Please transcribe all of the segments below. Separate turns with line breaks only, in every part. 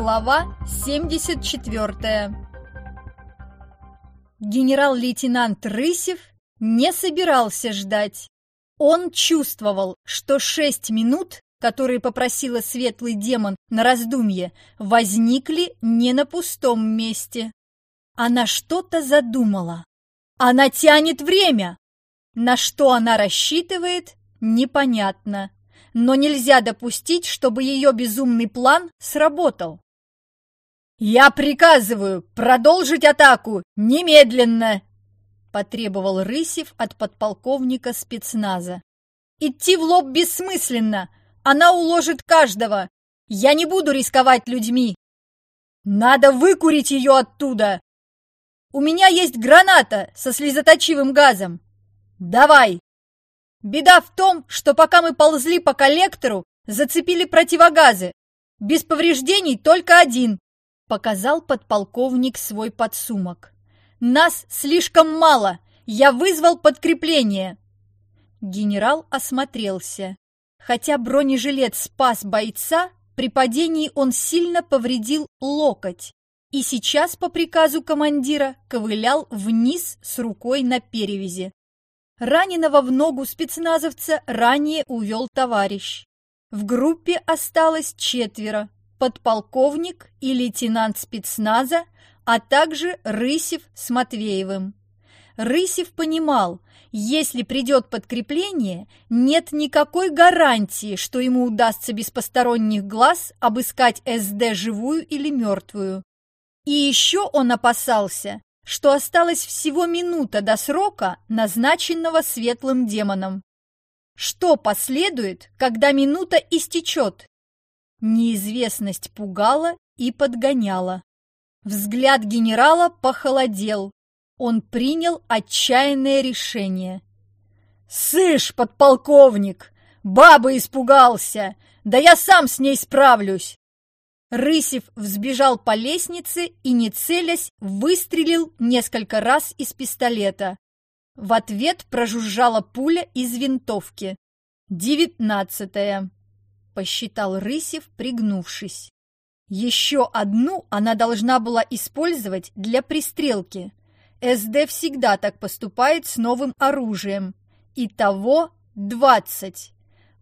Глава 74 Генерал-лейтенант Рысев не собирался ждать. Он чувствовал, что шесть минут, которые попросила светлый демон на раздумье, возникли не на пустом месте. Она что-то задумала. Она тянет время. На что она рассчитывает, непонятно но нельзя допустить, чтобы ее безумный план сработал. «Я приказываю продолжить атаку немедленно!» – потребовал Рысев от подполковника спецназа. «Идти в лоб бессмысленно! Она уложит каждого! Я не буду рисковать людьми! Надо выкурить ее оттуда! У меня есть граната со слезоточивым газом! Давай!» Беда в том, что пока мы ползли по коллектору, зацепили противогазы. Без повреждений только один, показал подполковник свой подсумок. Нас слишком мало, я вызвал подкрепление. Генерал осмотрелся. Хотя бронежилет спас бойца, при падении он сильно повредил локоть и сейчас по приказу командира ковылял вниз с рукой на перевязи. Раненого в ногу спецназовца ранее увел товарищ. В группе осталось четверо – подполковник и лейтенант спецназа, а также Рысев с Матвеевым. Рысев понимал, если придет подкрепление, нет никакой гарантии, что ему удастся без посторонних глаз обыскать СД живую или мертвую. И еще он опасался, что осталось всего минута до срока, назначенного светлым демоном. Что последует, когда минута истечет? Неизвестность пугала и подгоняла. Взгляд генерала похолодел. Он принял отчаянное решение. «Сышь, подполковник! Баба испугался! Да я сам с ней справлюсь! Рысев взбежал по лестнице и, не целясь, выстрелил несколько раз из пистолета. В ответ прожужжала пуля из винтовки. «Девятнадцатая», — посчитал Рысев, пригнувшись. Еще одну она должна была использовать для пристрелки. СД всегда так поступает с новым оружием. Итого двадцать.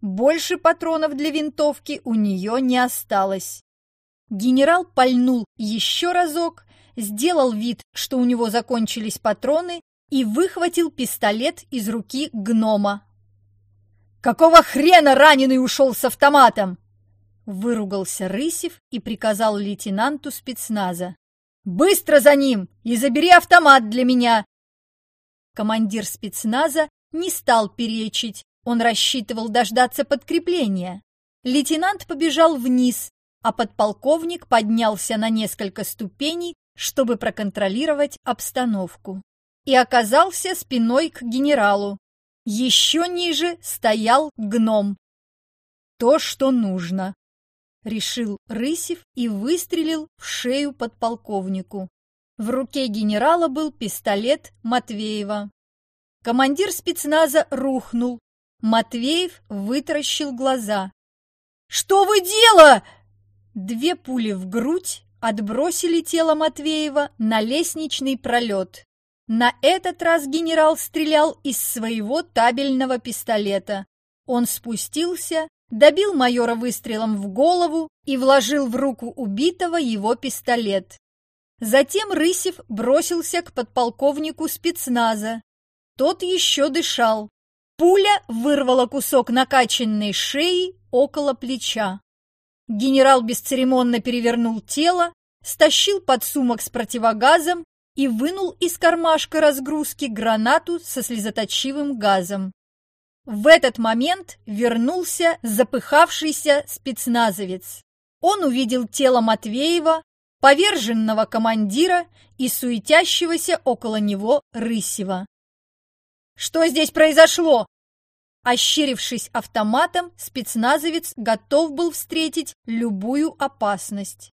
Больше патронов для винтовки у нее не осталось. Генерал пальнул еще разок, сделал вид, что у него закончились патроны, и выхватил пистолет из руки гнома. «Какого хрена раненый ушел с автоматом?» Выругался Рысев и приказал лейтенанту спецназа. «Быстро за ним и забери автомат для меня!» Командир спецназа не стал перечить, он рассчитывал дождаться подкрепления. Лейтенант побежал вниз, а подполковник поднялся на несколько ступеней, чтобы проконтролировать обстановку. И оказался спиной к генералу. Еще ниже стоял гном. То, что нужно, решил Рысев и выстрелил в шею подполковнику. В руке генерала был пистолет Матвеева. Командир спецназа рухнул. Матвеев вытаращил глаза. «Что вы делаете? Две пули в грудь отбросили тело Матвеева на лестничный пролет. На этот раз генерал стрелял из своего табельного пистолета. Он спустился, добил майора выстрелом в голову и вложил в руку убитого его пистолет. Затем Рысев бросился к подполковнику спецназа. Тот еще дышал. Пуля вырвала кусок накачанной шеи около плеча. Генерал бесцеремонно перевернул тело, стащил подсумок с противогазом и вынул из кармашка разгрузки гранату со слезоточивым газом. В этот момент вернулся запыхавшийся спецназовец. Он увидел тело Матвеева, поверженного командира и суетящегося около него Рысева. «Что здесь произошло?» Ощерившись автоматом, спецназовец готов был встретить любую опасность.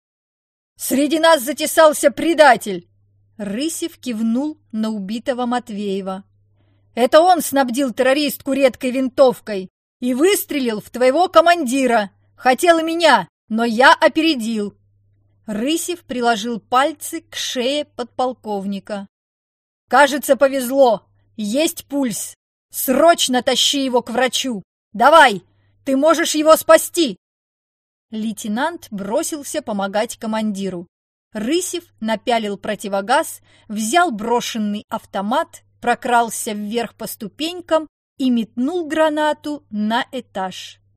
«Среди нас затесался предатель!» Рысев кивнул на убитого Матвеева. «Это он снабдил террористку редкой винтовкой и выстрелил в твоего командира. Хотел меня, но я опередил. Рысев приложил пальцы к шее подполковника. «Кажется, повезло! Есть пульс! Срочно тащи его к врачу! Давай! Ты можешь его спасти!» Лейтенант бросился помогать командиру. Рысев напялил противогаз, взял брошенный автомат, прокрался вверх по ступенькам и метнул гранату на этаж.